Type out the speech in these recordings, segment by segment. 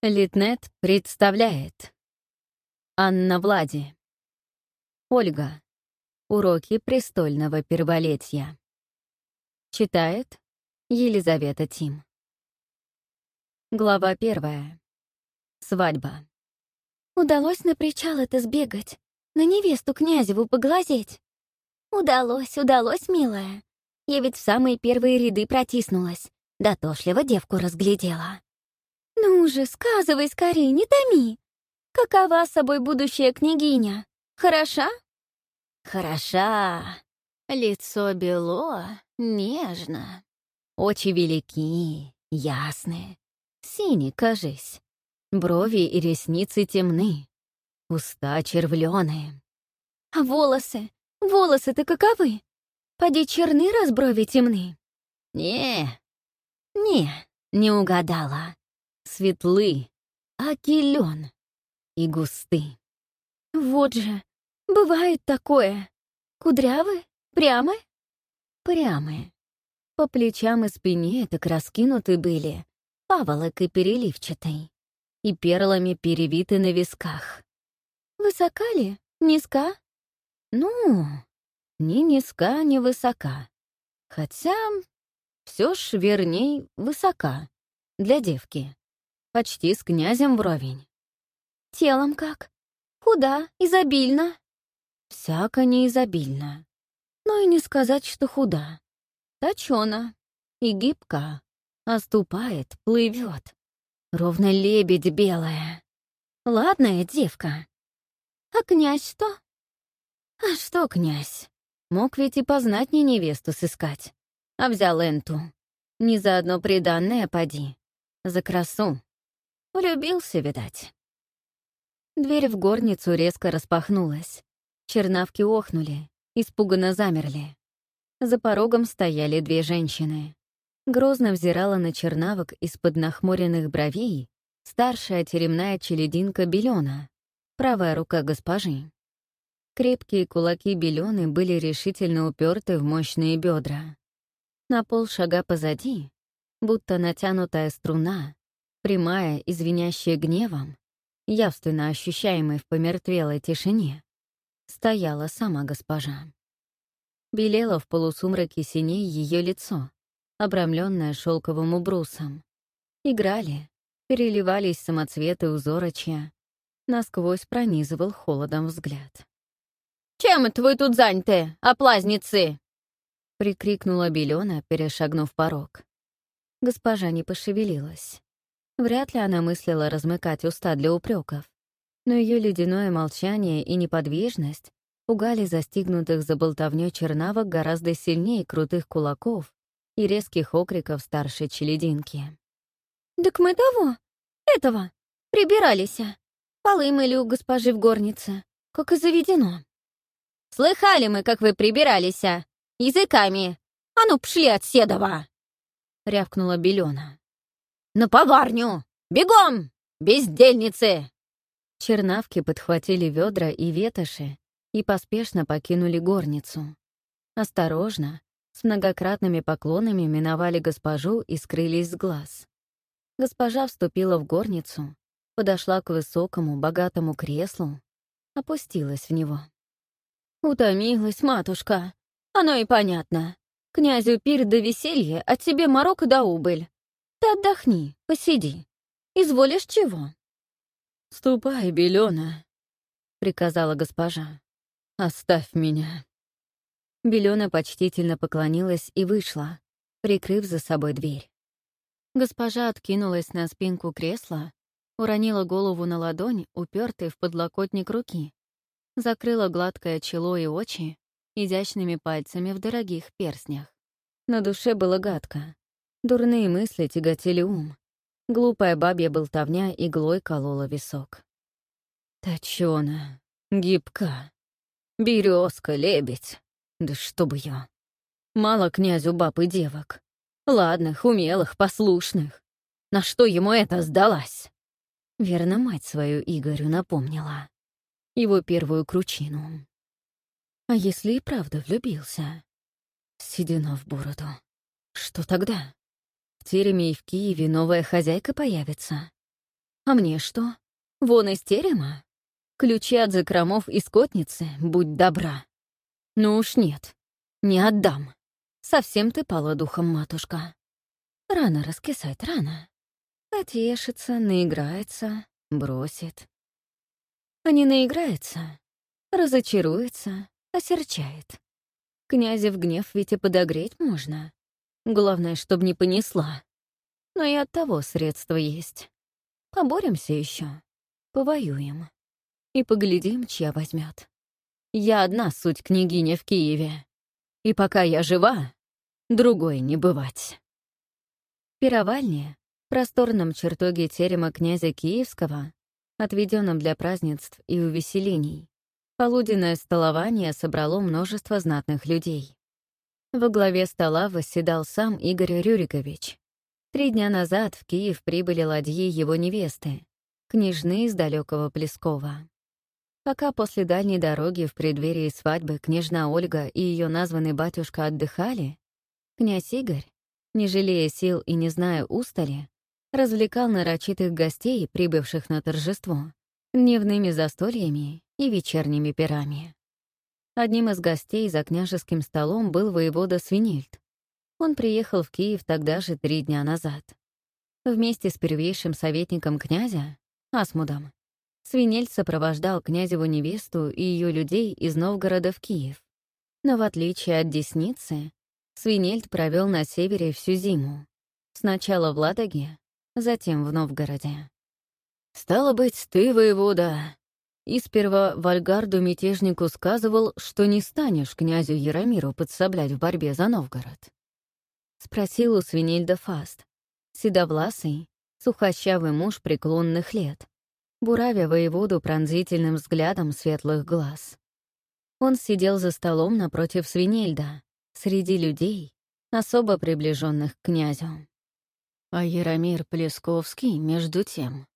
Литнет представляет. Анна Влади. Ольга. Уроки престольного перволетия Читает Елизавета Тим. Глава первая. Свадьба. Удалось на причал это сбегать, на невесту князеву поглазеть. Удалось, удалось, милая. Я ведь в самые первые ряды протиснулась, дотошливо девку разглядела. «Ну же, сказывай скорее, не томи. Какова собой будущая княгиня? Хороша?» Хороша. Лицо бело, нежно. Очи велики, ясные. Синий, кажись. Брови и ресницы темны. Уста червленые. А волосы? Волосы-то каковы? Поди черны, раз брови темны. Не, не, не угадала светлы, окилен и густы. Вот же, бывает такое. Кудрявы? Прямы? Прямые. По плечам и спине так раскинуты были, паволок переливчатый, и перлами перевиты на висках. Высока ли? Низка? Ну, ни низка, ни высока. Хотя все ж верней высока для девки почти с князем вровень. Телом как? Худа, изобильно? Всяко не изобильно. Но и не сказать, что худа. Точена и гибка. Оступает, плывет. Ровно лебедь белая. Ладная девка. А князь что? А что князь? Мог ведь и познать не невесту сыскать. А взял Энту. Не за одно приданное поди. За красу. Влюбился, видать. Дверь в горницу резко распахнулась. Чернавки охнули, испуганно замерли. За порогом стояли две женщины. Грозно взирала на чернавок из-под нахмуренных бровей старшая теремная челединка Белена, правая рука госпожи. Крепкие кулаки Белены были решительно уперты в мощные бедра. На полшага позади, будто натянутая струна, прямая и звенящая гневом, явственно ощущаемой в помертвелой тишине, стояла сама госпожа. Белело в полусумраке синей ее лицо, обрамленное шелковым убрусом. Играли, переливались самоцветы узорочья, насквозь пронизывал холодом взгляд. «Чем это вы тут заняты, оплазницы?» — прикрикнула Белена, перешагнув порог. Госпожа не пошевелилась. Вряд ли она мыслила размыкать уста для упреков, но ее ледяное молчание и неподвижность пугали застигнутых за болтовнёй чернавок гораздо сильнее крутых кулаков и резких окриков старшей челединки. «Так мы того, этого, прибирались. Полы мыли у госпожи в горнице, как и заведено». «Слыхали мы, как вы прибирались, языками! А ну, пшли от Седова!» — рявкнула Белена. «На поварню! Бегом! Бездельницы!» Чернавки подхватили ведра и ветоши и поспешно покинули горницу. Осторожно, с многократными поклонами миновали госпожу и скрылись с глаз. Госпожа вступила в горницу, подошла к высокому, богатому креслу, опустилась в него. «Утомилась, матушка. Оно и понятно. Князю пир до веселья, а тебе морок да убыль. Ты отдохни, посиди. Изволишь чего?» «Ступай, Белена», — приказала госпожа. «Оставь меня». Белена почтительно поклонилась и вышла, прикрыв за собой дверь. Госпожа откинулась на спинку кресла, уронила голову на ладонь, упертый в подлокотник руки, закрыла гладкое чело и очи изящными пальцами в дорогих перстнях. На душе было гадко. Дурные мысли тяготили ум. Глупая бабья болтовня иглой колола висок. Точёна, гибка, березка, лебедь. Да чтоб ее. Мало князю баб и девок. Ладных, умелых, послушных. На что ему это сдалась? Верно, мать свою Игорю напомнила. Его первую кручину. А если и правда влюбился? Седина в бороду. Что тогда? Тереме и в Киеве новая хозяйка появится. А мне что? Вон из терема? Ключи от закромов и скотницы, будь добра. Ну уж нет, не отдам. Совсем ты пала духом, матушка. Рано раскисать, рано. Отешится, наиграется, бросит. А не наиграется, разочаруется, осерчает. Князя в гнев ведь и подогреть можно. Главное, чтоб не понесла. Но и от того средства есть. Поборемся еще, повоюем. И поглядим, чья возьмет. Я одна суть княгиня в Киеве. И пока я жива, другой не бывать. Пировальня в просторном чертоге терема князя Киевского, отведенном для празднеств и увеселений, полуденное столование собрало множество знатных людей. Во главе стола восседал сам Игорь Рюрикович. Три дня назад в Киев прибыли ладьи его невесты, княжны из далекого Плескова. Пока после дальней дороги в преддверии свадьбы княжна Ольга и ее названный батюшка отдыхали, князь Игорь, не жалея сил и не зная устали, развлекал нарочитых гостей, прибывших на торжество, дневными застольями и вечерними пирами. Одним из гостей за княжеским столом был воевода Свинильд. Он приехал в Киев тогда же три дня назад. Вместе с первейшим советником князя, Асмудом, Свинельд сопровождал князеву невесту и ее людей из Новгорода в Киев. Но в отличие от Десницы, Свинельд провел на севере всю зиму. Сначала в Ладоге, затем в Новгороде. «Стало быть, ты, воевода!» И сперва Вальгарду мятежнику сказывал, что не станешь князю Яромиру подсоблять в борьбе за Новгород. Спросил у Свинельда Фаст, седовласый, сухощавый муж преклонных лет, буравя воеводу пронзительным взглядом светлых глаз. Он сидел за столом напротив Свинельда, среди людей, особо приближенных к князю. А Яромир Плесковский, между тем,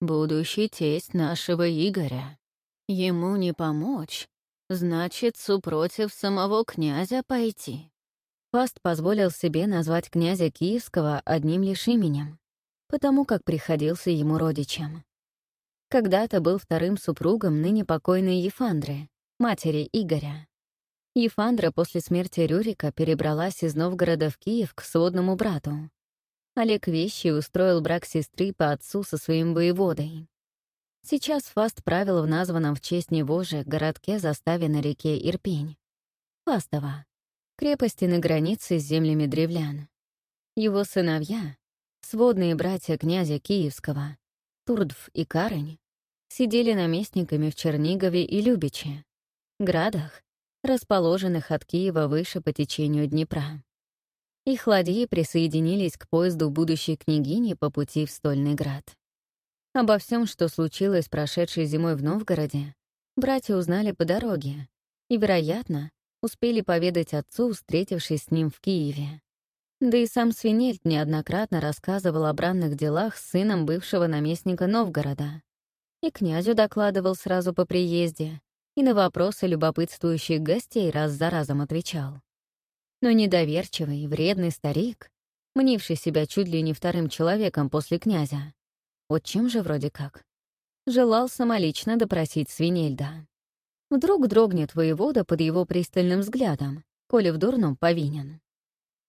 будущий тесть нашего Игоря. Ему не помочь, значит, супротив самого князя пойти. Фаст позволил себе назвать князя Киевского одним лишь именем, потому как приходился ему родичем. Когда-то был вторым супругом ныне покойной Ефандры, матери Игоря. Ефандра после смерти Рюрика перебралась из Новгорода в Киев к сводному брату. Олег Вещий устроил брак сестры по отцу со своим воеводой. Сейчас Фаст правил в названном в честь него же городке заставе на реке Ирпень. Фастово. Крепости на границе с землями древлян. Его сыновья, сводные братья князя Киевского, Турдв и Карань сидели наместниками в Чернигове и Любиче, градах, расположенных от Киева выше по течению Днепра. Их ладьи присоединились к поезду будущей княгини по пути в Стольный град. Обо всем, что случилось прошедшей зимой в Новгороде, братья узнали по дороге и, вероятно, успели поведать отцу, встретившись с ним в Киеве. Да и сам Свинельд неоднократно рассказывал о бранных делах с сыном бывшего наместника Новгорода. И князю докладывал сразу по приезде, и на вопросы любопытствующих гостей раз за разом отвечал. Но недоверчивый, вредный старик, мнивший себя чуть ли не вторым человеком после князя, отчим же вроде как, желал самолично допросить Свинельда. Вдруг дрогнет воевода под его пристальным взглядом, коли в дурном повинен.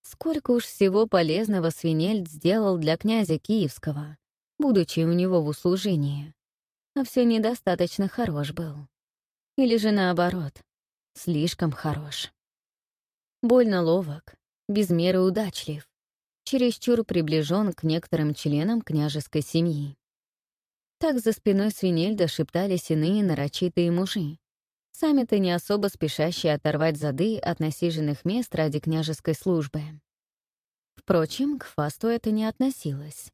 Сколько уж всего полезного Свинельд сделал для князя Киевского, будучи у него в услужении. А все недостаточно хорош был. Или же наоборот, слишком хорош. Больно ловок, без меры удачлив, чересчур приближен к некоторым членам княжеской семьи. Так за спиной Свинельда шептались иные нарочитые мужи, сами-то не особо спешащие оторвать зады от насиженных мест ради княжеской службы. Впрочем, к Фасту это не относилось.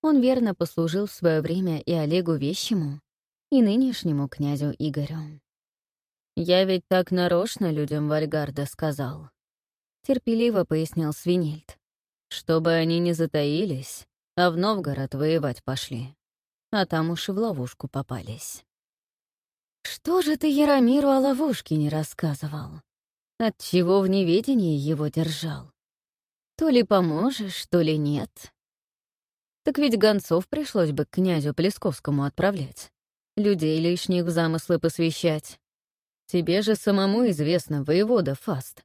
Он верно послужил в свое время и Олегу Вещему, и нынешнему князю Игорю. «Я ведь так нарочно людям Вальгарда сказал», — терпеливо пояснил Свинельд, «чтобы они не затаились, а в Новгород воевать пошли, а там уж и в ловушку попались». Что же ты Яромиру о ловушке не рассказывал? Отчего в неведении его держал? То ли поможешь, то ли нет. Так ведь гонцов пришлось бы к князю Плесковскому отправлять. Людей лишних в замыслы посвящать. Тебе же самому известно, воевода Фаст.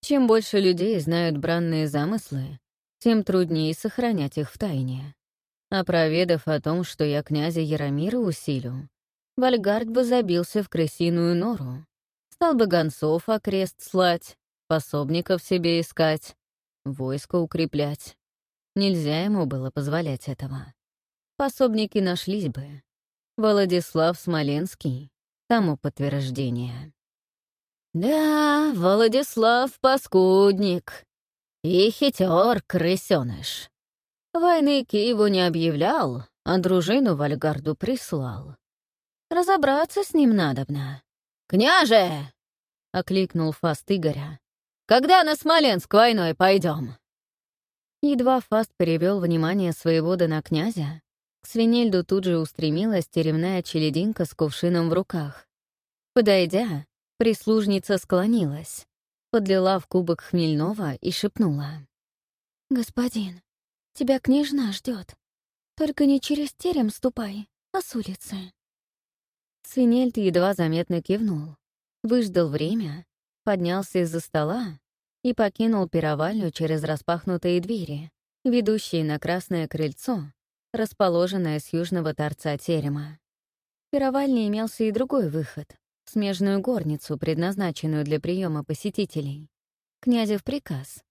Чем больше людей знают бранные замыслы, тем труднее сохранять их в тайне. А проведав о том, что я князя Яромира усилю, Вальгард бы забился в крысиную нору, стал бы гонцов окрест слать, пособников себе искать, войско укреплять. Нельзя ему было позволять этого. Пособники нашлись бы. Владислав Смоленский — тому подтверждение. «Да, Владислав — паскудник и хитер крысёныш. Войны Киеву не объявлял, а дружину Вальгарду прислал. Разобраться с ним надобно. «Княже!» — окликнул Фаст Игоря. «Когда на Смоленск войной пойдем?» Едва Фаст перевел внимание своего на князя, к Свинельду тут же устремилась теревная челединка с кувшином в руках. Подойдя, прислужница склонилась, подлила в кубок хмельного и шепнула. «Господин, тебя княжна ждет. Только не через терем ступай, а с улицы». Свинельд едва заметно кивнул, выждал время, поднялся из-за стола и покинул пировальню через распахнутые двери, ведущие на красное крыльцо, расположенное с южного торца терема. В пировальне имелся и другой выход — смежную горницу, предназначенную для приема посетителей. Князев приказ,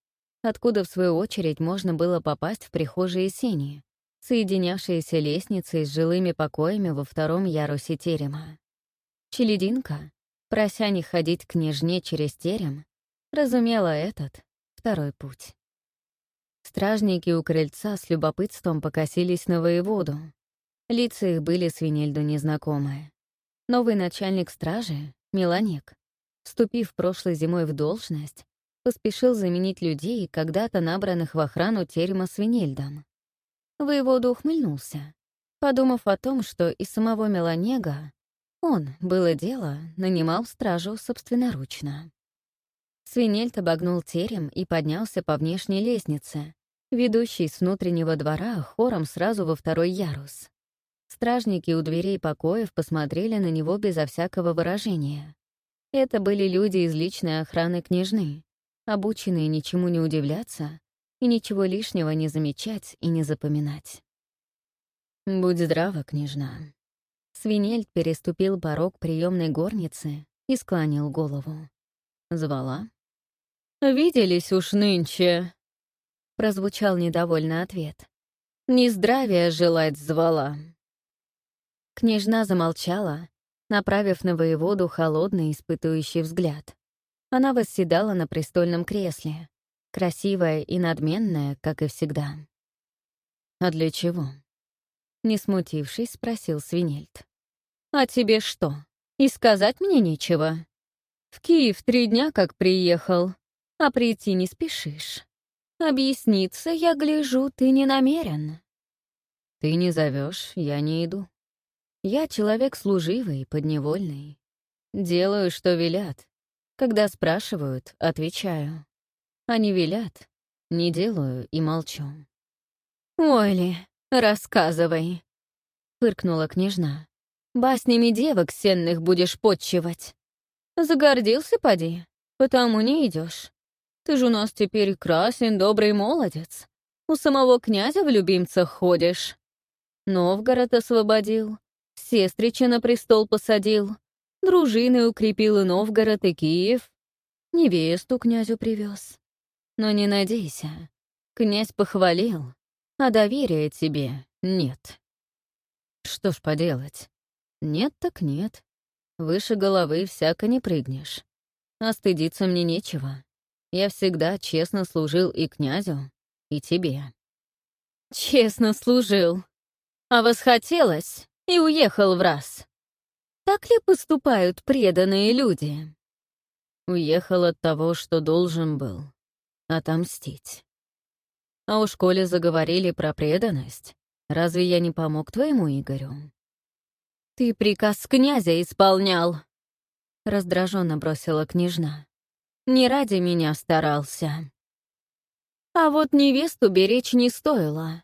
откуда, в свою очередь, можно было попасть в прихожие сени, соединявшиеся лестницей с жилыми покоями во втором ярусе терема. Челединка, прося не ходить к княжне через терем, разумела этот, второй путь. Стражники у крыльца с любопытством покосились на воеводу. Лица их были свинельду незнакомые. Новый начальник стражи, Меланек, вступив прошлой зимой в должность, поспешил заменить людей, когда-то набранных в охрану терема свинельдом. Воевода ухмыльнулся, подумав о том, что и самого Меланега он, было дело, нанимал стражу собственноручно. Свинельт обогнул терем и поднялся по внешней лестнице, ведущей с внутреннего двора хором сразу во второй ярус. Стражники у дверей покоев посмотрели на него безо всякого выражения. Это были люди из личной охраны княжны, обученные ничему не удивляться и ничего лишнего не замечать и не запоминать. «Будь здрава, княжна». Свинельд переступил порог приемной горницы и склонил голову. Звала. «Виделись уж нынче», — прозвучал недовольный ответ. «Не здравия желать звала». Княжна замолчала, направив на воеводу холодный испытующий взгляд. Она восседала на престольном кресле, красивая и надменная, как и всегда. «А для чего?» Не смутившись, спросил Свинельд. «А тебе что, и сказать мне нечего? В Киев три дня как приехал, а прийти не спешишь. Объясниться, я гляжу, ты не намерен. Ты не зовешь, я не иду. Я человек служивый, подневольный. Делаю, что велят. Когда спрашивают, отвечаю. А не велят, не делаю и молчу. «Ой ли, рассказывай», — фыркнула княжна. «Баснями девок сенных будешь подчивать. Загордился, поди, потому не идешь. Ты же у нас теперь красен, добрый молодец. У самого князя в любимцах ходишь. Новгород освободил, сестрича на престол посадил, дружины укрепил и Новгород, и Киев. Невесту князю привез. Но не надейся, князь похвалил, а доверия тебе нет. Что ж поделать? Нет так нет. Выше головы всяко не прыгнешь. А стыдиться мне нечего. Я всегда честно служил и князю, и тебе. Честно служил. А восхотелось и уехал в раз. Так ли поступают преданные люди? Уехал от того, что должен был. Отомстить. А уж коли заговорили про преданность, разве я не помог твоему Игорю? Ты приказ князя исполнял. Раздраженно бросила княжна. Не ради меня старался. А вот невесту беречь не стоило.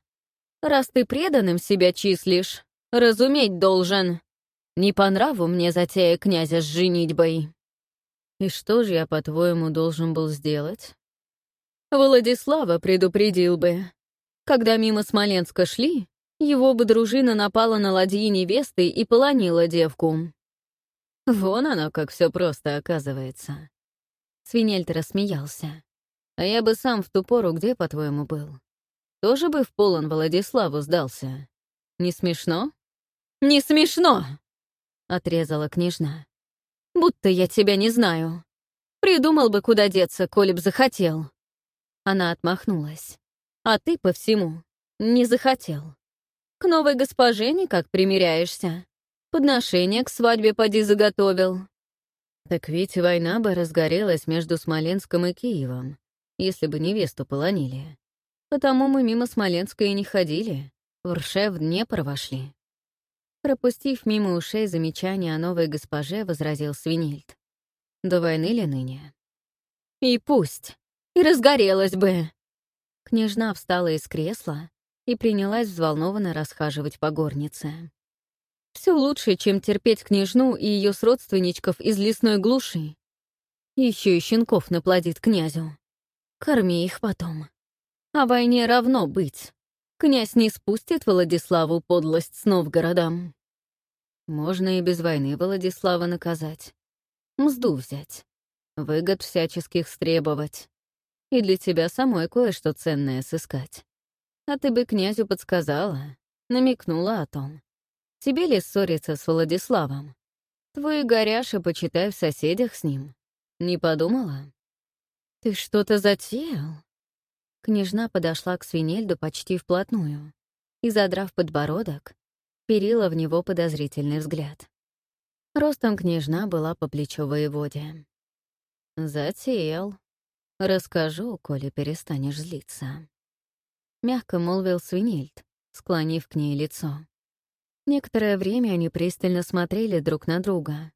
Раз ты преданным себя числишь, разуметь должен. Не по нраву мне затея князя с женитьбой. И что же я, по-твоему, должен был сделать? Владислава предупредил бы. Когда мимо Смоленска шли, его бы дружина напала на ладьи невесты и полонила девку. Вон оно, как все просто оказывается. Свинельт рассмеялся. А я бы сам в ту пору где, по-твоему, был? Тоже бы в полон Владиславу сдался. Не смешно? Не смешно! Отрезала княжна. Будто я тебя не знаю. Придумал бы, куда деться, коли б захотел. Она отмахнулась. А ты по всему не захотел. К новой госпоже никак примиряешься. Подношение к свадьбе поди заготовил. Так ведь война бы разгорелась между Смоленском и Киевом, если бы невесту полонили. Потому мы мимо Смоленска и не ходили, в Ршев Днепр вошли. Пропустив мимо ушей замечание о новой госпоже, возразил Свинильд. До войны ли ныне? И пусть. И разгорелась бы. Княжна встала из кресла и принялась взволнованно расхаживать по горнице. Все лучше, чем терпеть княжну и ее сродственничков из лесной глуши. Еще и щенков наплодит князю. Корми их потом. О войне равно быть. Князь не спустит Владиславу подлость с Новгородом. Можно и без войны Владислава наказать. Мзду взять. Выгод всяческих стребовать. И для тебя самой кое-что ценное сыскать. А ты бы князю подсказала, намекнула о том. Тебе ли ссориться с Владиславом? Твой горяша, почитай, в соседях с ним. Не подумала? Ты что-то затеял? Княжна подошла к свинельду почти вплотную и, задрав подбородок, перила в него подозрительный взгляд. Ростом княжна была по плечо воеводе. «Затеял. Расскажу, коли перестанешь злиться». Мягко молвил свинельд, склонив к ней лицо. Некоторое время они пристально смотрели друг на друга.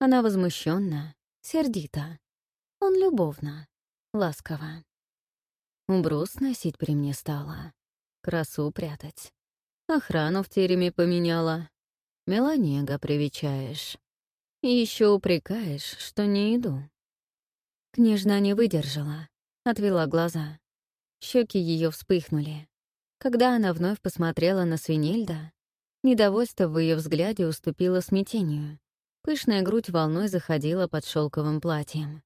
Она возмущенно, сердито. Он любовно, ласково. Убрус носить при мне стала. Красу прятать. Охрану в тереме поменяла. Меланега привечаешь. И еще упрекаешь, что не иду. Княжна не выдержала, отвела глаза. Щеки ее вспыхнули. Когда она вновь посмотрела на Свинельда, Недовольство в ее взгляде уступило смятению. Пышная грудь волной заходила под шелковым платьем.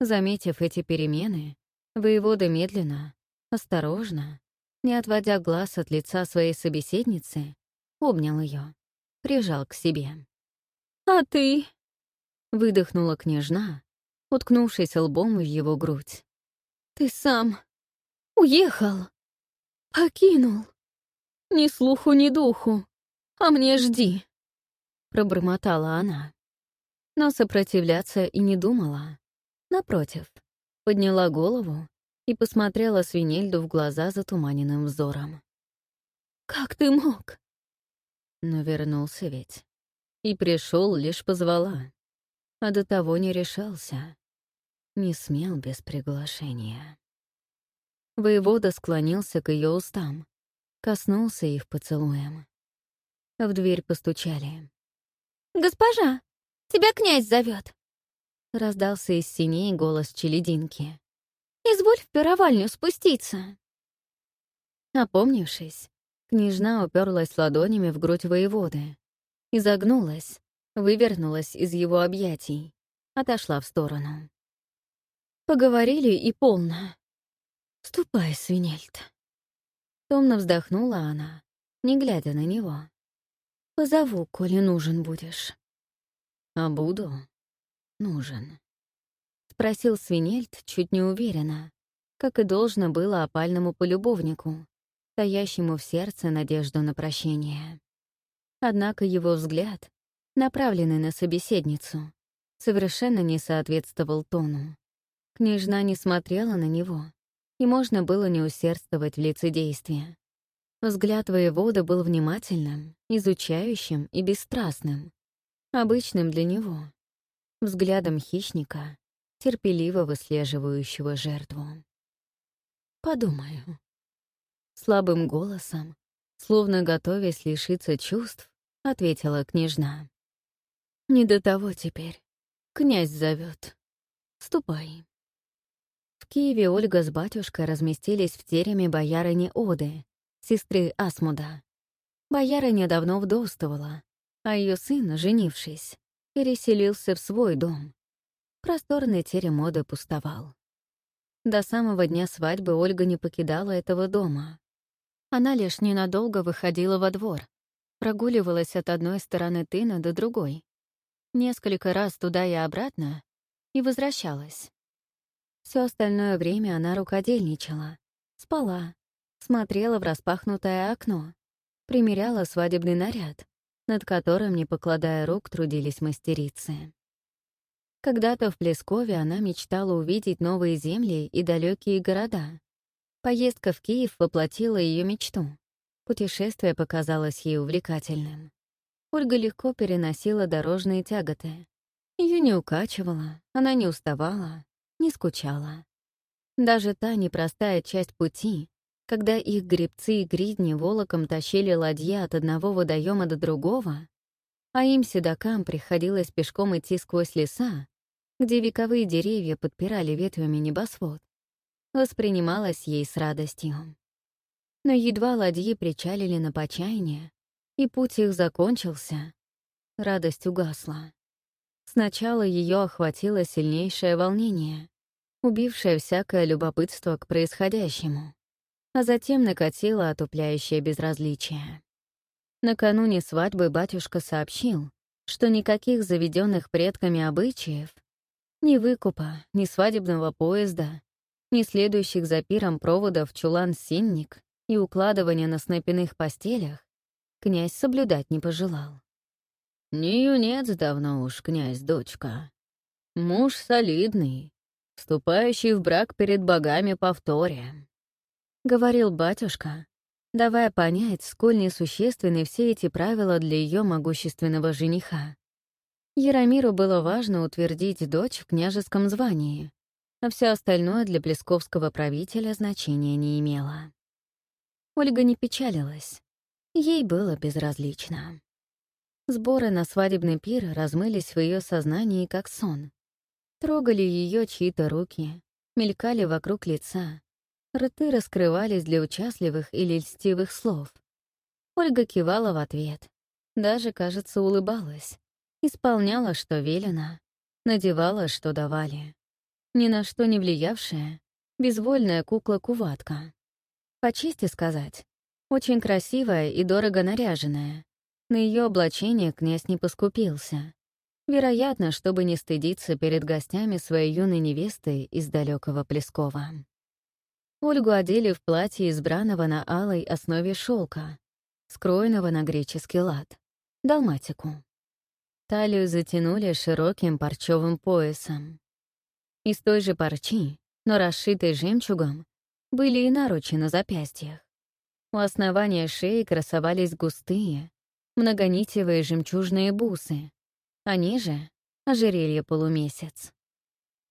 Заметив эти перемены, воевода медленно, осторожно, не отводя глаз от лица своей собеседницы, обнял ее, прижал к себе. «А ты?» — выдохнула княжна, уткнувшись лбом в его грудь. «Ты сам уехал, покинул, ни слуху, ни духу. «А мне жди», — пробормотала она. Но сопротивляться и не думала. Напротив, подняла голову и посмотрела Свинельду в глаза затуманенным взором. «Как ты мог?» Но вернулся ведь. И пришел, лишь позвала. А до того не решался. Не смел без приглашения. Воевода склонился к ее устам, коснулся их поцелуем. В дверь постучали. «Госпожа, тебя князь зовет. Раздался из синей голос челединки. «Изволь в пировальню спуститься». Опомнившись, княжна уперлась ладонями в грудь воеводы, изогнулась, вывернулась из его объятий, отошла в сторону. Поговорили и полно. «Ступай, свинельт». Томно вздохнула она, не глядя на него. Позову, коли нужен будешь. А буду нужен. Спросил Свинельд чуть неуверенно, как и должно было опальному полюбовнику, стоящему в сердце надежду на прощение. Однако его взгляд, направленный на собеседницу, совершенно не соответствовал тону. Княжна не смотрела на него, и можно было не усердствовать в лицедействе. Взгляд воевода был внимательным, изучающим и бесстрастным, обычным для него, взглядом хищника, терпеливо выслеживающего жертву. «Подумаю». Слабым голосом, Словно готовясь лишиться чувств, ответила княжна. «Не до того теперь. Князь зовет. Ступай». В Киеве Ольга с батюшкой разместились в тереме боярыни Оды, сестры Асмуда. Боярыня давно вдовствовала, а ее сын, женившись, переселился в свой дом. Просторный терем Оды пустовал. До самого дня свадьбы Ольга не покидала этого дома. Она лишь ненадолго выходила во двор, прогуливалась от одной стороны тына до другой. Несколько раз туда и обратно, и возвращалась. Все остальное время она рукодельничала, спала, смотрела в распахнутое окно, примеряла свадебный наряд, над которым, не покладая рук, трудились мастерицы. Когда-то в Плескове она мечтала увидеть новые земли и далекие города. Поездка в Киев воплотила ее мечту. Путешествие показалось ей увлекательным. Ольга легко переносила дорожные тяготы. Ее не укачивала, она не уставала, не скучала. Даже та непростая часть пути, когда их гребцы и гридни волоком тащили ладья от одного водоема до другого, а им, седокам, приходилось пешком идти сквозь леса, где вековые деревья подпирали ветвями небосвод, воспринималась ей с радостью. Но едва ладьи причалили на почаяние, и путь их закончился, радость угасла. Сначала ее охватило сильнейшее волнение, убившее всякое любопытство к происходящему, а затем накатило отупляющее безразличие. Накануне свадьбы батюшка сообщил, что никаких заведенных предками обычаев ни выкупа, ни свадебного поезда, ни следующих за пиром проводов чулан-синник и укладывания на снопяных постелях князь соблюдать не пожелал. «Не юнец давно уж, князь, дочка. Муж солидный, вступающий в брак перед богами повторе», — говорил батюшка, давая понять, сколь несущественны все эти правила для ее могущественного жениха. Яромиру было важно утвердить дочь в княжеском звании, а все остальное для плесковского правителя значения не имело. Ольга не печалилась. Ей было безразлично. Сборы на свадебный пир размылись в ее сознании как сон. Трогали ее чьи-то руки, мелькали вокруг лица, рты раскрывались для участливых или льстивых слов. Ольга кивала в ответ, даже, кажется, улыбалась, Исполняла, что велено, надевала, что давали. Ни на что не влиявшая, безвольная кукла-куватка. По чести сказать, очень красивая и дорого наряженная. На ее облачение князь не поскупился. Вероятно, чтобы не стыдиться перед гостями своей юной невесты из далекого Плескова. Ольгу одели в платье избранного на алой основе шелка, скроенного на греческий лад, далматику. Талию затянули широким парчевым поясом. Из той же парчи, но расшитой жемчугом, были и наручи на запястьях. У основания шеи красовались густые, многонитевые жемчужные бусы, а ниже — ожерелье полумесяц.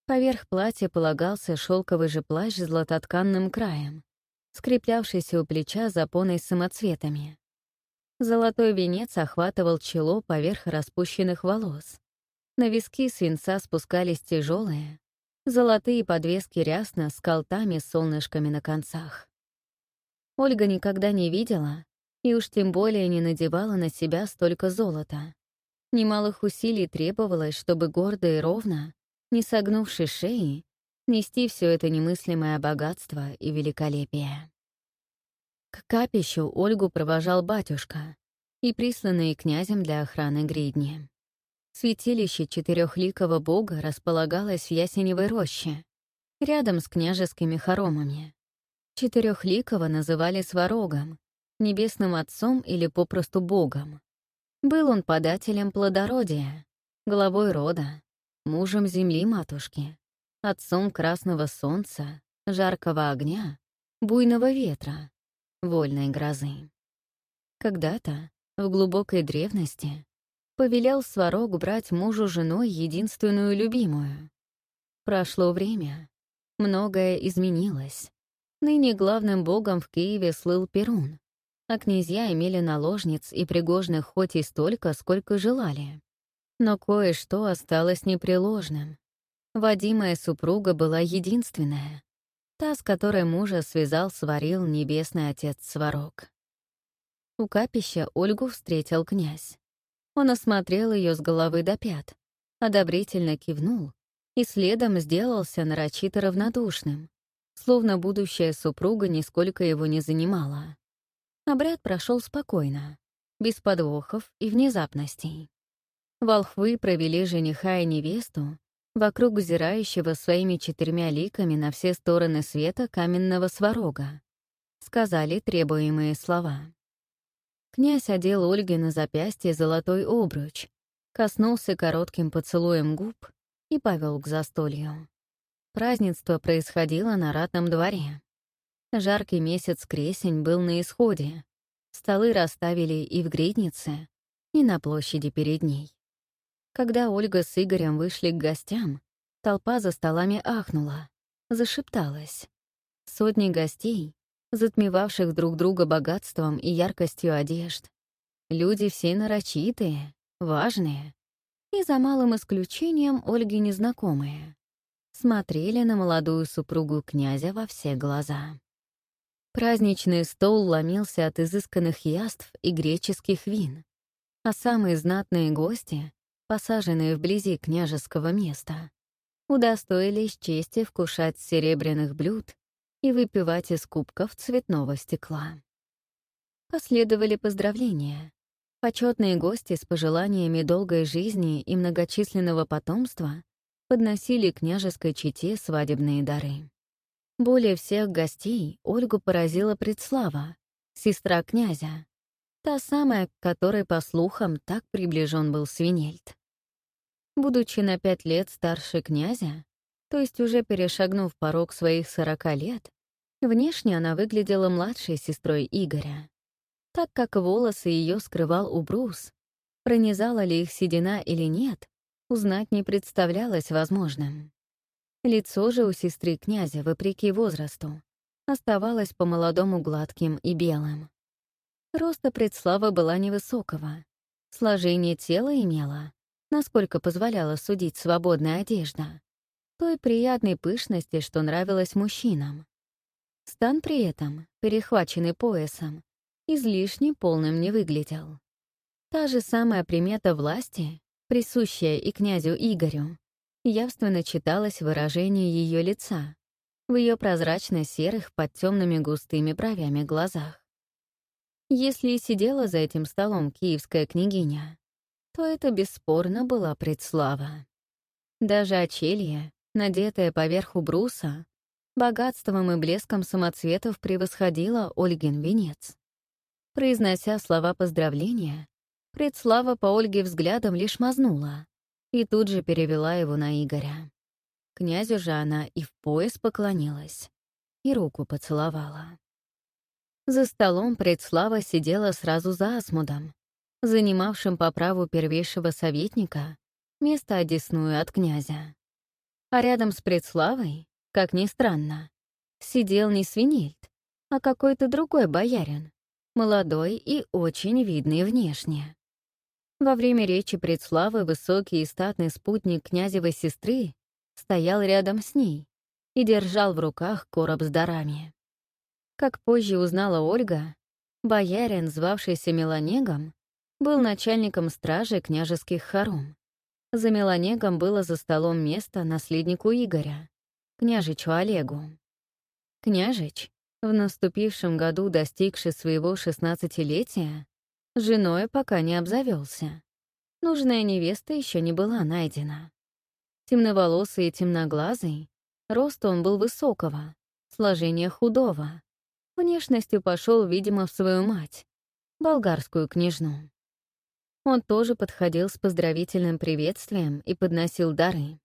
Поверх платья полагался шелковый же плащ с златотканным краем, скреплявшийся у плеча запоной с самоцветами. Золотой венец охватывал чело поверх распущенных волос. На виски свинца спускались тяжелые, золотые подвески рясно с колтами с солнышками на концах. Ольга никогда не видела и уж тем более не надевала на себя столько золота. Немалых усилий требовалось, чтобы гордо и ровно, не согнувши шеи, нести все это немыслимое богатство и великолепие. К капищу Ольгу провожал батюшка и присланные князем для охраны гридни. Святилище четырехликого бога располагалось в Ясеневой роще, рядом с княжескими хоромами. Четырехликого называли Сварогом, небесным отцом или попросту богом. Был он подателем плодородия, главой рода, мужем земли матушки, отцом красного солнца, жаркого огня, буйного ветра, вольной грозы. Когда-то, в глубокой древности, повелел Сварог брать мужу женой единственную любимую. Прошло время, многое изменилось. Ныне главным богом в Киеве слыл Перун, а князья имели наложниц и пригожных хоть и столько, сколько желали. Но кое-что осталось непреложным. Вадимая супруга была единственная, та, с которой мужа связал, сварил небесный отец Сварог. У капища Ольгу встретил князь. Он осмотрел ее с головы до пят, одобрительно кивнул и следом сделался нарочито равнодушным, словно будущая супруга нисколько его не занимала. Обряд прошел спокойно, без подвохов и внезапностей. Волхвы провели жениха и невесту вокруг взирающего своими четырьмя ликами на все стороны света каменного сварога. Сказали требуемые слова. Князь одел Ольге на запястье золотой обруч, коснулся коротким поцелуем губ и повел к застолью. Празднество происходило на ратном дворе. Жаркий месяц кресень был на исходе. Столы расставили и в гриднице, и на площади перед ней. Когда Ольга с Игорем вышли к гостям, толпа за столами ахнула, зашепталась. Сотни гостей, затмевавших друг друга богатством и яркостью одежд. Люди все нарочитые, важные, и за малым исключением Ольги незнакомые. Смотрели на молодую супругу князя во все глаза. Праздничный стол ломился от изысканных яств и греческих вин, а самые знатные гости, посаженные вблизи княжеского места, удостоились чести вкушать серебряных блюд и выпивать из кубков цветного стекла. Последовали поздравления. Почетные гости с пожеланиями долгой жизни и многочисленного потомства подносили княжеской чете свадебные дары. Более всех гостей Ольгу поразила предслава, сестра князя, та самая, к которой, по слухам, так приближен был Свинельд. Будучи на пять лет старше князя, то есть уже перешагнув порог своих сорока лет, внешне она выглядела младшей сестрой Игоря. Так как волосы ее скрывал убрус, пронизала ли их седина или нет, узнать не представлялось возможным. Лицо же у сестры князя, вопреки возрасту, оставалось по-молодому гладким и белым. Роста предслава была невысокого. Сложение тела имела, насколько позволяла судить свободная одежда, той приятной пышности, что нравилось мужчинам. Стан при этом, перехваченный поясом, излишне полным не выглядел. Та же самая примета власти, присущая и князю Игорю, явственно читалось выражение ее лица в ее прозрачно-серых под темными густыми бровями глазах. Если и сидела за этим столом киевская княгиня, то это бесспорно была предслава. Даже очелье, надетое поверху бруса, богатством и блеском самоцветов превосходило Ольгин венец. Произнося слова поздравления, предслава по Ольге взглядом лишь мазнула, и тут же перевела его на Игоря. Князю же она и в пояс поклонилась, и руку поцеловала. За столом предслава сидела сразу за Асмудом, занимавшим по праву первейшего советника место одесную от князя. А рядом с предславой, как ни странно, сидел не свинельд, а какой-то другой боярин, молодой и очень видный внешне. Во время речи предславы высокий и статный спутник князевой сестры стоял рядом с ней и держал в руках короб с дарами. Как позже узнала Ольга, боярин, звавшийся Меланегом, был начальником стражи княжеских хором. За Меланегом было за столом место наследнику Игоря, княжичу Олегу. Княжич, в наступившем году достигший своего шестнадцатилетия, Женой пока не обзавелся. Нужная невеста еще не была найдена. Темноволосый и темноглазый, рост он был высокого, сложение худого. Внешностью пошел, видимо, в свою мать, болгарскую княжну. Он тоже подходил с поздравительным приветствием и подносил дары.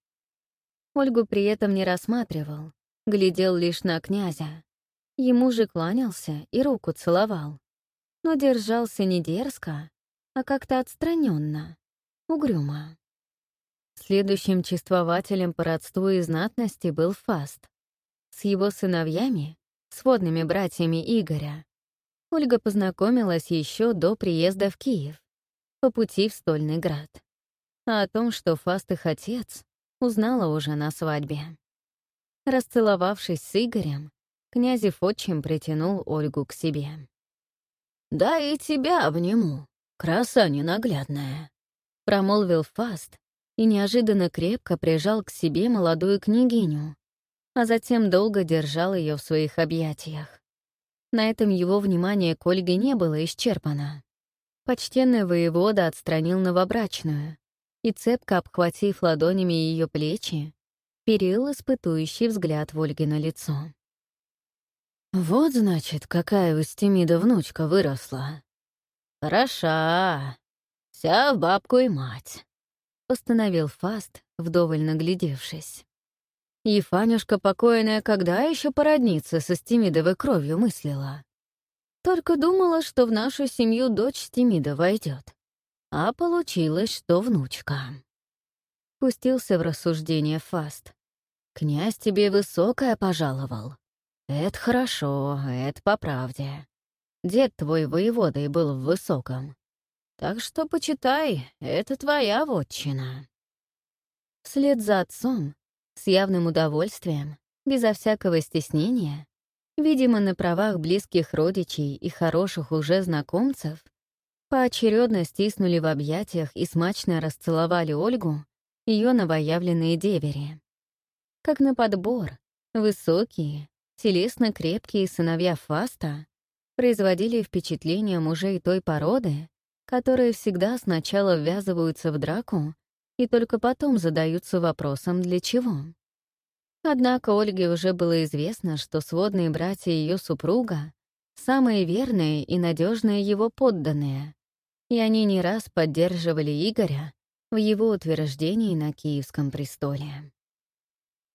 Ольгу при этом не рассматривал, глядел лишь на князя. Ему же кланялся и руку целовал но держался не дерзко, а как-то отстраненно, угрюмо. Следующим чествователем по родству и знатности был Фаст. С его сыновьями, сводными братьями Игоря, Ольга познакомилась еще до приезда в Киев, по пути в Стольный Град. А о том, что Фаст их отец, узнала уже на свадьбе. Расцеловавшись с Игорем, князев отчим притянул Ольгу к себе. «Да и тебя обниму, краса ненаглядная», — промолвил Фаст и неожиданно крепко прижал к себе молодую княгиню, а затем долго держал ее в своих объятиях. На этом его внимание к Ольге не было исчерпано. Почтенный воевода отстранил новобрачную и, цепко обхватив ладонями ее плечи, перил испытующий взгляд в Ольге на лицо. «Вот, значит, какая у Стемида внучка выросла. Хороша, вся в бабку и мать», — постановил Фаст, вдоволь наглядевшись. Ефанюшка покойная когда еще породниться со Стемидовой кровью мыслила? Только думала, что в нашу семью дочь Стемида войдет. А получилось, что внучка. Пустился в рассуждение Фаст. «Князь тебе высокое пожаловал. Это хорошо, это по правде. Дед твой воеводой был в высоком. Так что почитай, это твоя вотчина». Вслед за отцом, с явным удовольствием, безо всякого стеснения, видимо, на правах близких родичей и хороших уже знакомцев, поочередно стиснули в объятиях и смачно расцеловали Ольгу, ее новоявленные девери. Как на подбор, высокие, телесно крепкие сыновья Фаста производили впечатление мужей той породы, которые всегда сначала ввязываются в драку и только потом задаются вопросом «для чего?». Однако Ольге уже было известно, что сводные братья ее супруга — самые верные и надежные его подданные, и они не раз поддерживали Игоря в его утверждении на Киевском престоле.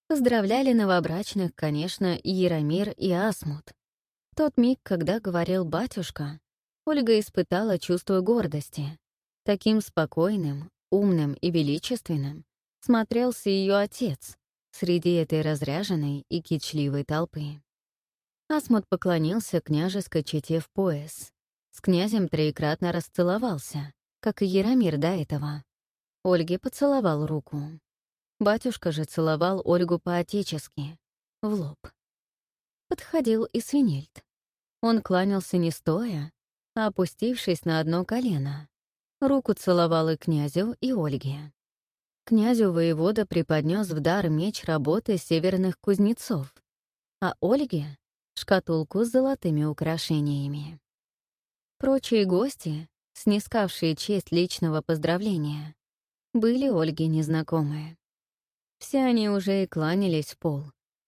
Поздравляли новобрачных, конечно, Яромир, и Асмут. В тот миг, когда говорил батюшка, Ольга испытала чувство гордости. Таким спокойным, умным и величественным смотрелся ее отец среди этой разряженной и кичливой толпы. Асмут поклонился княжеской чете в пояс, с князем троекратно расцеловался, как и Яромир до этого. Ольге поцеловал руку. Батюшка же целовал Ольгу по-отечески, в лоб. Подходил и свинельт. Он кланялся не стоя, а опустившись на одно колено. Руку целовал и князю, и Ольге. Князю воевода преподнес в дар меч работы северных кузнецов, а Ольге — шкатулку с золотыми украшениями. Прочие гости, снискавшие честь личного поздравления, были Ольге незнакомые. Все они уже и кланялись в пол,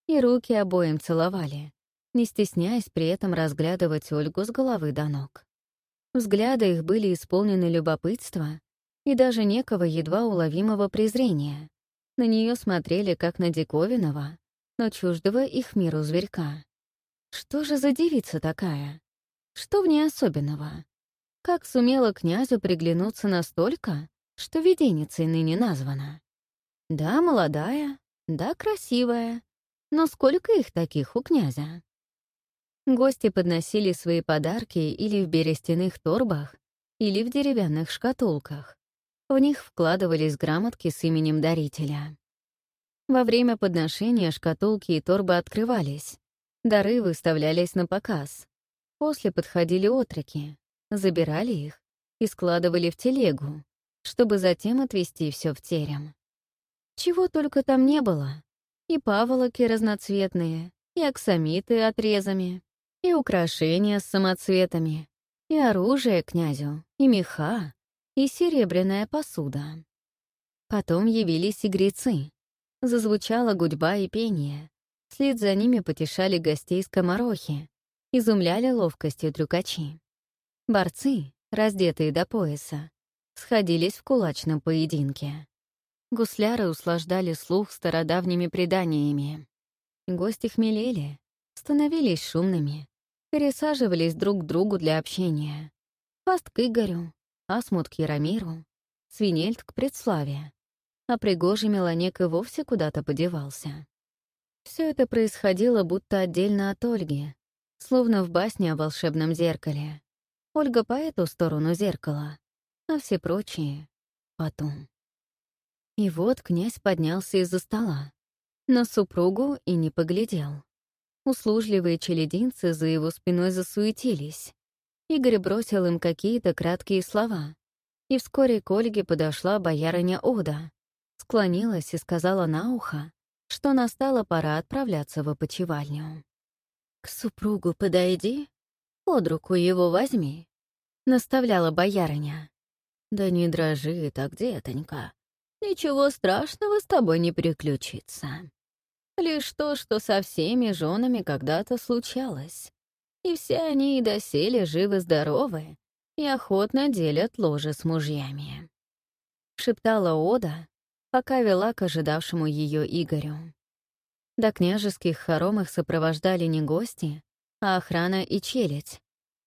и руки обоим целовали, не стесняясь при этом разглядывать Ольгу с головы до ног. Взгляды их были исполнены любопытства и даже некого едва уловимого презрения. На нее смотрели как на диковинного, но чуждого их миру зверька. Что же за девица такая? Что в ней особенного? Как сумела князю приглянуться настолько, что виденицей ныне названа? Да, молодая, да, красивая, но сколько их таких у князя? Гости подносили свои подарки или в берестяных торбах, или в деревянных шкатулках. В них вкладывались грамотки с именем дарителя. Во время подношения шкатулки и торбы открывались, дары выставлялись на показ. После подходили отроки, забирали их и складывали в телегу, чтобы затем отвезти все в терем. Чего только там не было. И паволоки разноцветные, и аксамиты отрезами, и украшения с самоцветами, и оружие князю, и меха, и серебряная посуда. Потом явились игрецы. Зазвучала гудьба и пение. Вслед за ними потешали гостей скоморохи, изумляли ловкостью трюкачи. Борцы, раздетые до пояса, сходились в кулачном поединке. Гусляры услаждали слух стародавними преданиями. Гости хмелели, становились шумными, пересаживались друг к другу для общения. Фаст к Игорю, Асмут к Яромиру, Свинельт к Предславе, а Пригожий Меланек и вовсе куда-то подевался. Все это происходило будто отдельно от Ольги, Словно в басне о волшебном зеркале. Ольга по эту сторону зеркала, а все прочие — потом. И вот князь поднялся из-за стола. На супругу и не поглядел. Услужливые челединцы за его спиной засуетились. Игорь бросил им какие-то краткие слова. И вскоре к Ольге подошла боярыня Ода, склонилась и сказала на ухо, что настала пора отправляться в опочивальню. «К супругу подойди, под руку его возьми», — наставляла боярыня. «Да не дрожи так, детонька. Ничего страшного с тобой не приключится. Лишь то, что со всеми женами когда-то случалось. И все они и доселе живы-здоровы и охотно делят ложе с мужьями. Шептала Ода, пока вела к ожидавшему ее Игорю. До княжеских хором их сопровождали не гости, а охрана и челядь.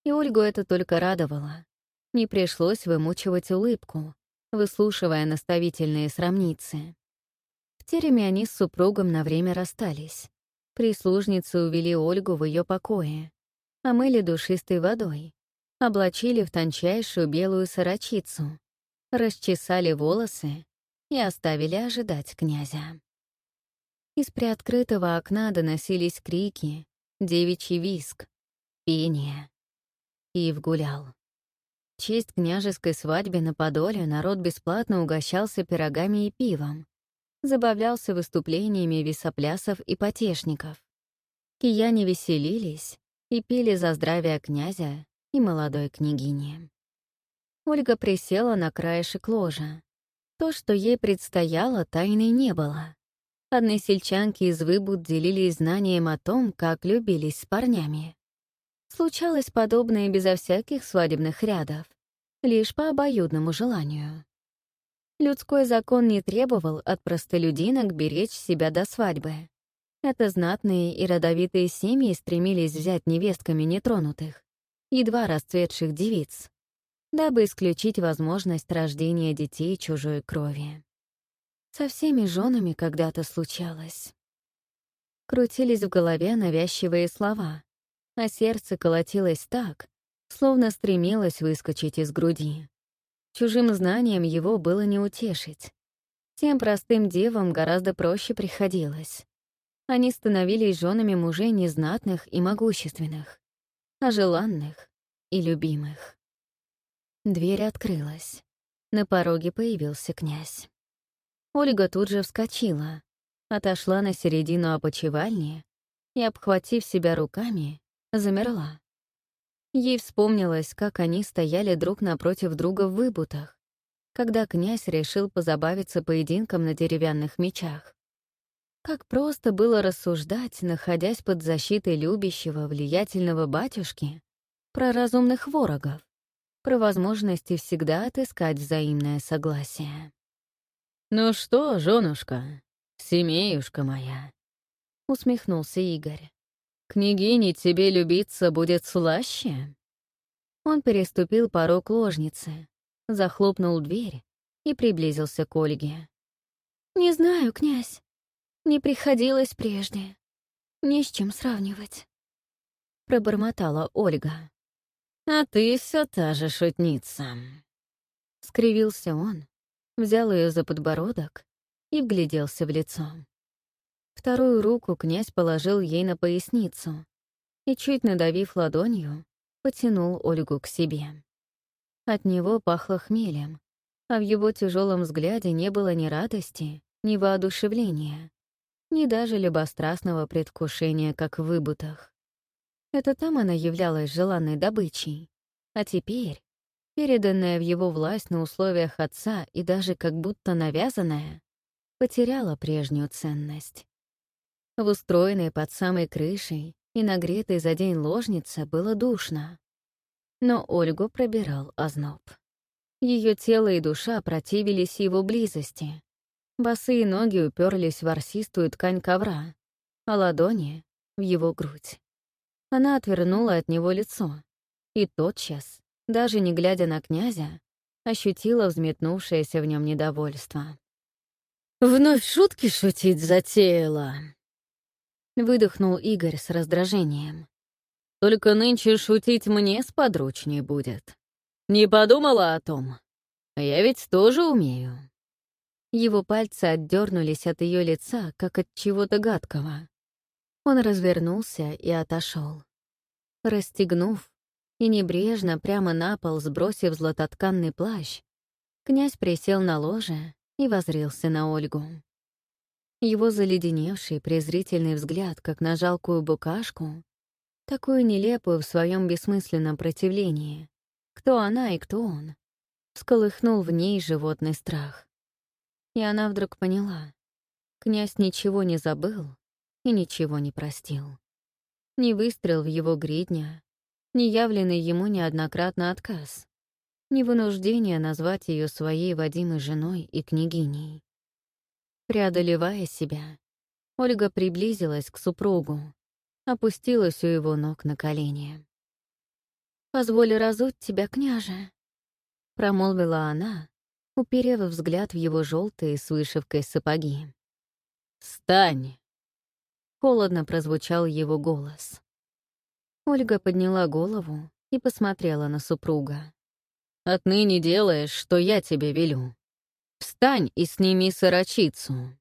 И Ольгу это только радовало. Не пришлось вымучивать улыбку, выслушивая наставительные срамницы. В тереме они с супругом на время расстались. Прислужницы увели Ольгу в ее покое, омыли душистой водой, облачили в тончайшую белую сорочицу, расчесали волосы и оставили ожидать князя. Из приоткрытого окна доносились крики, девичий виск, пение. Ив гулял. В честь княжеской свадьбы на Подоле народ бесплатно угощался пирогами и пивом, забавлялся выступлениями весоплясов и потешников. Кияне веселились и пили за здравие князя и молодой княгини. Ольга присела на краешек ложа. То, что ей предстояло, тайной не было. Односельчанки из Выбуд делились знанием о том, как любились с парнями. Случалось подобное безо всяких свадебных рядов, лишь по обоюдному желанию. Людской закон не требовал от простолюдинок беречь себя до свадьбы. Это знатные и родовитые семьи стремились взять невестками нетронутых, едва расцветших девиц, дабы исключить возможность рождения детей чужой крови. Со всеми женами когда-то случалось. Крутились в голове навязчивые слова, а сердце колотилось так, словно стремилось выскочить из груди. Чужим знанием его было не утешить. Тем простым девам гораздо проще приходилось. Они становились женами мужей незнатных и могущественных, а желанных и любимых. Дверь открылась. На пороге появился князь. Ольга тут же вскочила, отошла на середину опочивальни и, обхватив себя руками, замерла. Ей вспомнилось, как они стояли друг напротив друга в выбутах, когда князь решил позабавиться поединком на деревянных мечах. Как просто было рассуждать, находясь под защитой любящего, влиятельного батюшки, про разумных ворогов, про возможности всегда отыскать взаимное согласие. «Ну что, женушка, семеюшка моя?» — усмехнулся Игорь. «Княгине тебе любиться будет слаще?» Он переступил порог ложницы, захлопнул дверь и приблизился к Ольге. «Не знаю, князь. Не приходилось прежде. Не с чем сравнивать», — пробормотала Ольга. «А ты все та же шутница», — скривился он, взял ее за подбородок и вгляделся в лицо. Вторую руку князь положил ей на поясницу и, чуть надавив ладонью, потянул Ольгу к себе. От него пахло хмелем, а в его тяжелом взгляде не было ни радости, ни воодушевления, ни даже любострастного предвкушения, как в выбутах. Это там она являлась желанной добычей, а теперь переданная в его власть на условиях отца и даже как будто навязанная, потеряла прежнюю ценность. В устроенной под самой крышей и нагретой за день ложнице было душно. Но Ольгу пробирал озноб. Ее тело и душа противились его близости. Босые ноги уперлись в ворсистую ткань ковра, а ладони — в его грудь. Она отвернула от него лицо, и тотчас даже не глядя на князя, ощутила взметнувшееся в нем недовольство. «Вновь шутки шутить затеяла!» Выдохнул Игорь с раздражением. Только нынче шутить мне сподручней будет. Не подумала о том? Я ведь тоже умею». Его пальцы отдернулись от ее лица, как от чего-то гадкого. Он развернулся и отошел. Расстегнув и небрежно прямо на пол сбросив златотканный плащ, князь присел на ложе и возрился на Ольгу. Его заледеневший презрительный взгляд, как на жалкую букашку, такую нелепую в своем бессмысленном противлении, кто она и кто он, всколыхнул в ней животный страх. И она вдруг поняла. Князь ничего не забыл и ничего не простил. Ни выстрел в его гридня, ни явленный ему неоднократно отказ, ни вынуждение назвать ее своей Вадимой женой и княгиней. Преодолевая себя, Ольга приблизилась к супругу, опустилась у его ног на колени. «Позволь разуть тебя, княже», — промолвила она, уперев взгляд в его желтые с вышивкой сапоги. «Стань!» Холодно прозвучал его голос. Ольга подняла голову и посмотрела на супруга. «Отныне делаешь, что я тебе велю. Встань и сними сорочицу».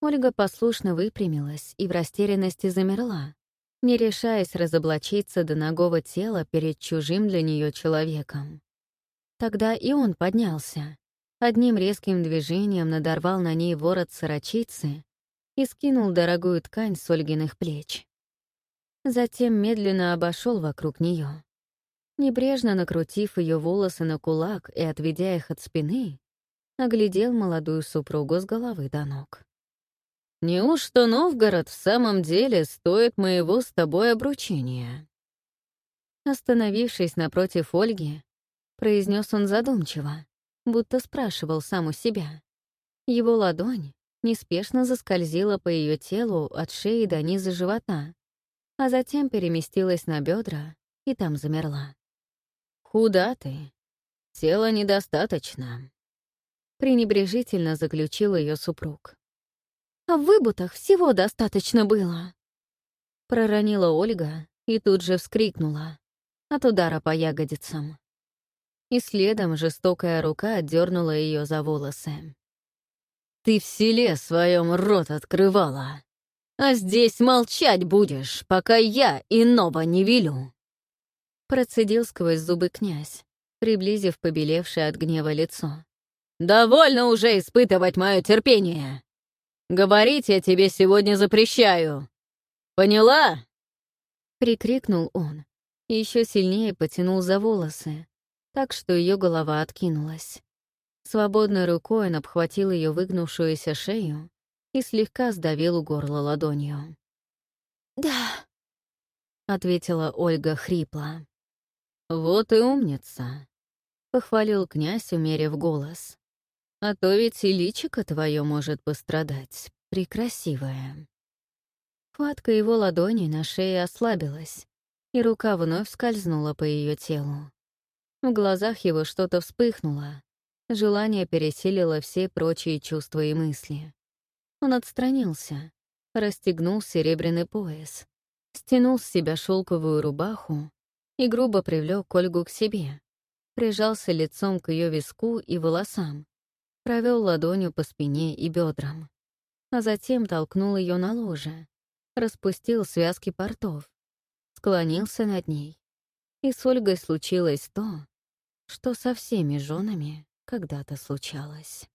Ольга послушно выпрямилась и в растерянности замерла, не решаясь разоблачиться до ногого тела перед чужим для нее человеком. Тогда и он поднялся. Одним резким движением надорвал на ней ворот сорочицы и скинул дорогую ткань с Ольгиных плеч. Затем медленно обошел вокруг нее. Небрежно накрутив ее волосы на кулак и отведя их от спины, оглядел молодую супругу с головы до ног. «Неужто Новгород в самом деле стоит моего с тобой обручения?» Остановившись напротив Ольги, произнес он задумчиво, будто спрашивал сам у себя. Его ладонь неспешно заскользила по ее телу от шеи до низа живота, а затем переместилась на бедра и там замерла. «Худа ты. Тела недостаточно», — пренебрежительно заключил ее супруг. «А в выбутах всего достаточно было», — проронила Ольга и тут же вскрикнула от удара по ягодицам и следом жестокая рука дернула ее за волосы. «Ты в селе своем рот открывала, а здесь молчать будешь, пока я иного не велю!» Процедил сквозь зубы князь, приблизив побелевшее от гнева лицо. «Довольно уже испытывать мое терпение! Говорить я тебе сегодня запрещаю! Поняла?» Прикрикнул он еще сильнее потянул за волосы, так что ее голова откинулась. Свободной рукой он обхватил ее выгнувшуюся шею и слегка сдавил у горла ладонью. «Да», — ответила Ольга хрипло. «Вот и умница», — похвалил князь, умерив голос. «А то ведь и личико твое может пострадать, прекрасивое». Хватка его ладони на шее ослабилась, и рука вновь скользнула по ее телу. В глазах его что-то вспыхнуло. Желание пересилило все прочие чувства и мысли. Он отстранился, расстегнул серебряный пояс, стянул с себя шелковую рубаху и грубо привлек Ольгу к себе, прижался лицом к ее виску и волосам, провел ладонью по спине и бедрам, а затем толкнул ее на ложе, распустил связки портов, склонился над ней. И с Ольгой случилось то, что со всеми женами когда-то случалось.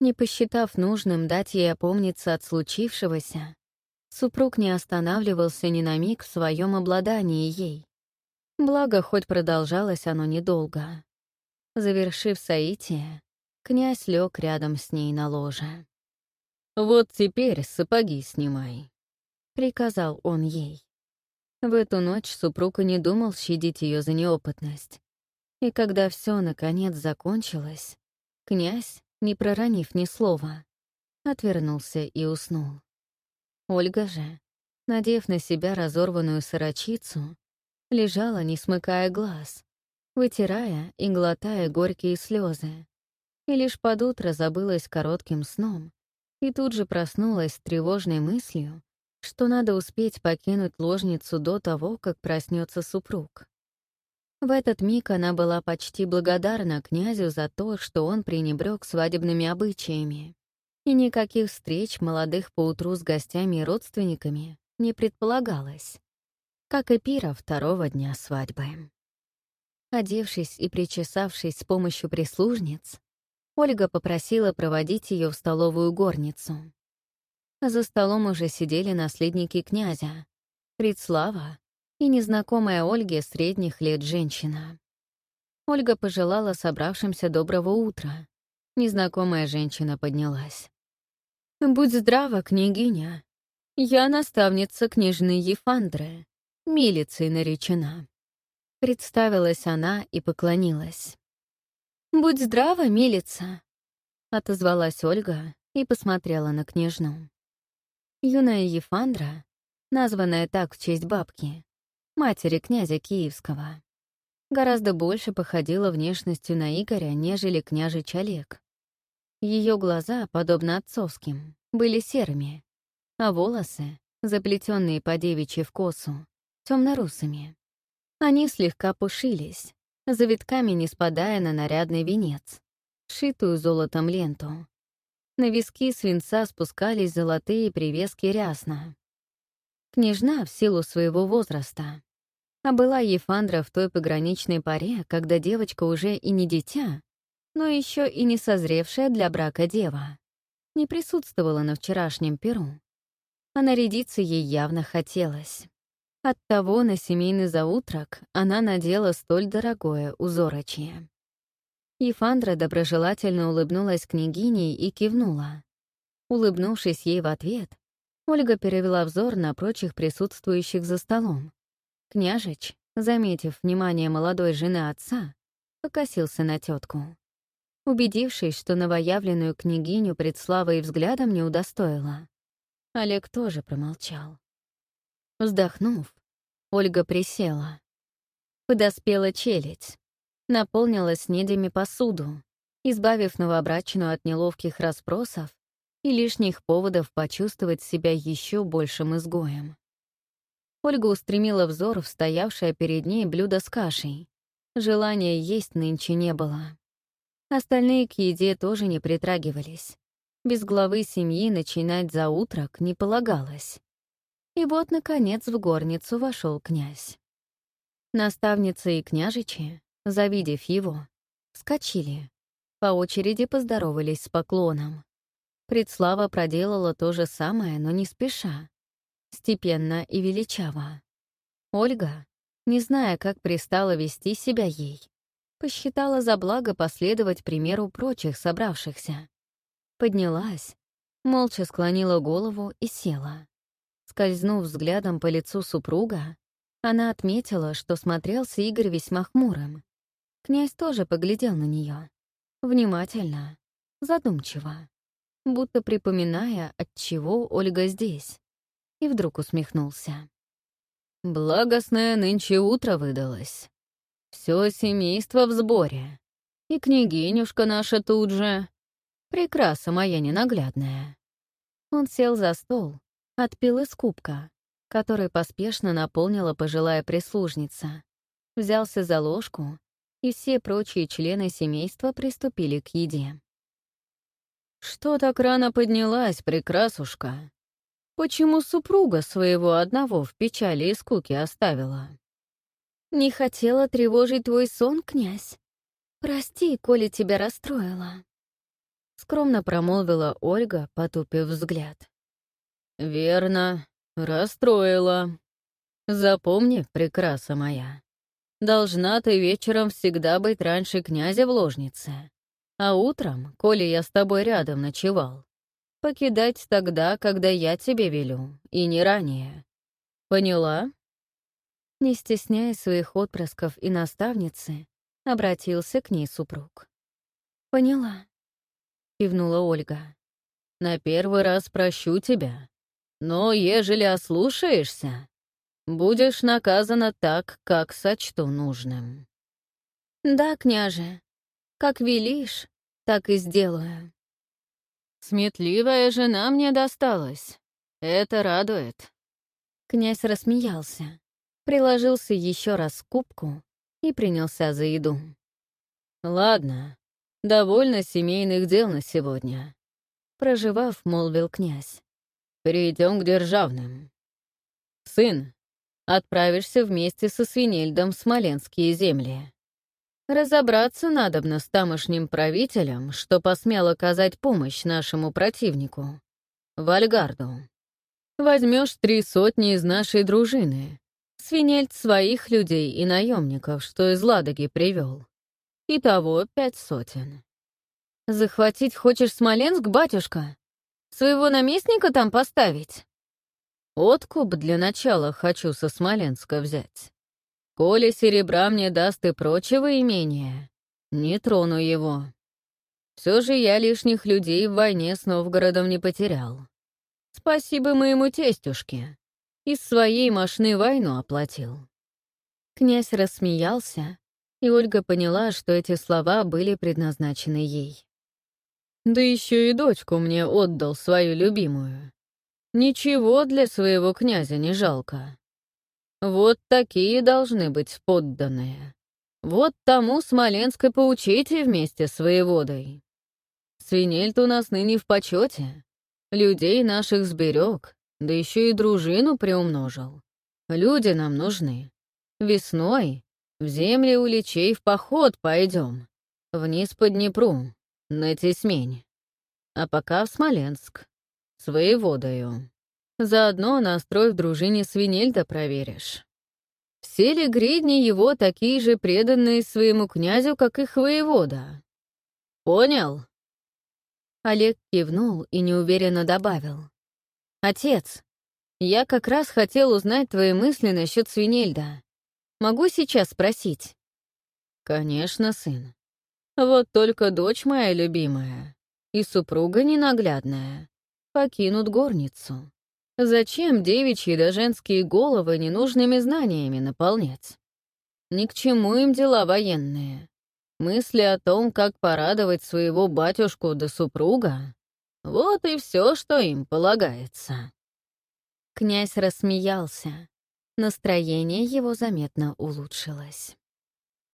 Не посчитав нужным дать ей опомниться от случившегося, супруг не останавливался ни на миг в своем обладании ей. Благо, хоть продолжалось оно недолго. Завершив соитие, князь лег рядом с ней на ложе. «Вот теперь сапоги снимай», — приказал он ей. В эту ночь супруг и не думал щадить ее за неопытность. И когда все наконец закончилось, князь, не проронив ни слова, отвернулся и уснул. Ольга же, надев на себя разорванную сорочицу, лежала, не смыкая глаз, вытирая и глотая горькие слезы, и лишь под утро забылась коротким сном и тут же проснулась с тревожной мыслью, что надо успеть покинуть ложницу до того, как проснется супруг. В этот миг она была почти благодарна князю за то, что он пренебрег свадебными обычаями, и никаких встреч молодых поутру с гостями и родственниками не предполагалось, как и пира второго дня свадьбы. Одевшись и причесавшись с помощью прислужниц, Ольга попросила проводить ее в столовую горницу. За столом уже сидели наследники князя, Предслава и незнакомая Ольге средних лет женщина. Ольга пожелала собравшимся доброго утра. Незнакомая женщина поднялась. «Будь здрава, княгиня. Я наставница княжны Ефандры, милицей наречена». Представилась она и поклонилась. «Будь здрава, милица», — отозвалась Ольга и посмотрела на княжну. Юная Ефандра, названная так в честь бабки, матери князя Киевского, гораздо больше походила внешностью на Игоря, нежели княжич Олег. Ее глаза, подобно отцовским, были серыми, а волосы, заплетенные по девичьи в косу, темно-русыми. Они слегка пушились, завитками не спадая на нарядный венец, шитую золотом ленту, на виски свинца спускались золотые привески рясна. Княжна в силу своего возраста. А была Ефандра в той пограничной паре, когда девочка уже и не дитя, но еще и не созревшая для брака дева. Не присутствовала на вчерашнем перу. А нарядиться ей явно хотелось. Оттого на семейный заутрак она надела столь дорогое узорочье. Ефандра доброжелательно улыбнулась княгине и кивнула. Улыбнувшись ей в ответ, Ольга перевела взор на прочих присутствующих за столом. Княжич, заметив внимание молодой жены отца, покосился на тетку. Убедившись, что новоявленную княгиню предславой взглядом не удостоила, Олег тоже промолчал. Вздохнув, Ольга присела. Подоспела челядь наполнила снедями посуду, избавив новобрачную от неловких расспросов и лишних поводов почувствовать себя еще большим изгоем. Ольга устремила взор в стоявшее перед ней блюдо с кашей. Желания есть нынче не было. Остальные к еде тоже не притрагивались. Без главы семьи начинать за утрок не полагалось. И вот, наконец, в горницу вошел князь. Наставница и княжичи, завидев его, вскочили. По очереди поздоровались с поклоном. Предслава проделала то же самое, но не спеша, степенно и величаво. Ольга, не зная, как пристало вести себя ей, посчитала за благо последовать примеру прочих собравшихся. Поднялась, молча склонила голову и села. Скользнув взглядом по лицу супруга, она отметила, что смотрелся Игорь весьма хмурым. Князь тоже поглядел на нее. Внимательно, задумчиво, будто припоминая, от чего Ольга здесь. И вдруг усмехнулся. «Благостное нынче утро выдалось. Все семейство в сборе. И княгинюшка наша тут же. Прекраса моя ненаглядная». Он сел за стол, отпил из кубка, который поспешно наполнила пожилая прислужница, взялся за ложку и все прочие члены семейства приступили к еде. «Что так рано поднялась, прекрасушка? Почему супруга своего одного в печали и скуке оставила?» «Не хотела тревожить твой сон, князь. Прости, коли тебя расстроила», — скромно промолвила Ольга, потупив взгляд. «Верно, расстроила. Запомни, прекраса моя, Должна ты вечером всегда быть раньше князя в ложнице. А утром, коли я с тобой рядом ночевал, покидать тогда, когда я тебе велю, и не ранее. Поняла?» Не стесняя своих отпрысков и наставницы, обратился к ней супруг. «Поняла», — кивнула Ольга. «На первый раз прощу тебя. Но ежели ослушаешься, Будешь наказана так, как сочту нужным». «Да, княже, как велишь, так и сделаю». «Сметливая жена мне досталась. Это радует. Князь рассмеялся, приложился еще раз к кубку и принялся за еду. «Ладно, довольно семейных дел на сегодня», — проживав, молвил князь. «Перейдем к державным. Сын, отправишься вместе со Свинельдом в Смоленские земли. Разобраться надобно с тамошним правителем, что посмел оказать помощь нашему противнику, Вальгарду. Возьмешь три сотни из нашей дружины, Свинельд своих людей и наемников, что из Ладоги привел. Итого пять сотен. Захватить хочешь Смоленск, батюшка? Своего наместника там поставить? Откуп для начала хочу со Смоленска взять. Коли серебра мне даст и прочего имения, не трону его. Все же я лишних людей в войне с Новгородом не потерял. Спасибо моему тестюшке. Из своей машины войну оплатил. Князь рассмеялся, и Ольга поняла, что эти слова были предназначены ей. Да еще и дочку мне отдал свою любимую. Ничего для своего князя не жалко. Вот такие должны быть подданные. Вот тому Смоленской поучите вместе с воеводой. Свинельт у нас ныне в почете. Людей наших сберег, да еще и дружину приумножил. Люди нам нужны. Весной в земли у личей в поход пойдем. Вниз по Днепру, на Тесмень. А пока в Смоленск, с воеводою. Заодно настрой в дружине Свинельда проверишь. Все ли гридни его такие же преданные своему князю, как их воевода? Понял? Олег кивнул и неуверенно добавил. «Отец, я как раз хотел узнать твои мысли насчет Свинельда. Могу сейчас спросить?» «Конечно, сын. Вот только дочь моя любимая и супруга ненаглядная покинут горницу. Зачем девичьи да женские головы ненужными знаниями наполнять? Ни к чему им дела военные. Мысли о том, как порадовать своего батюшку да супруга — вот и все, что им полагается. Князь рассмеялся. Настроение его заметно улучшилось.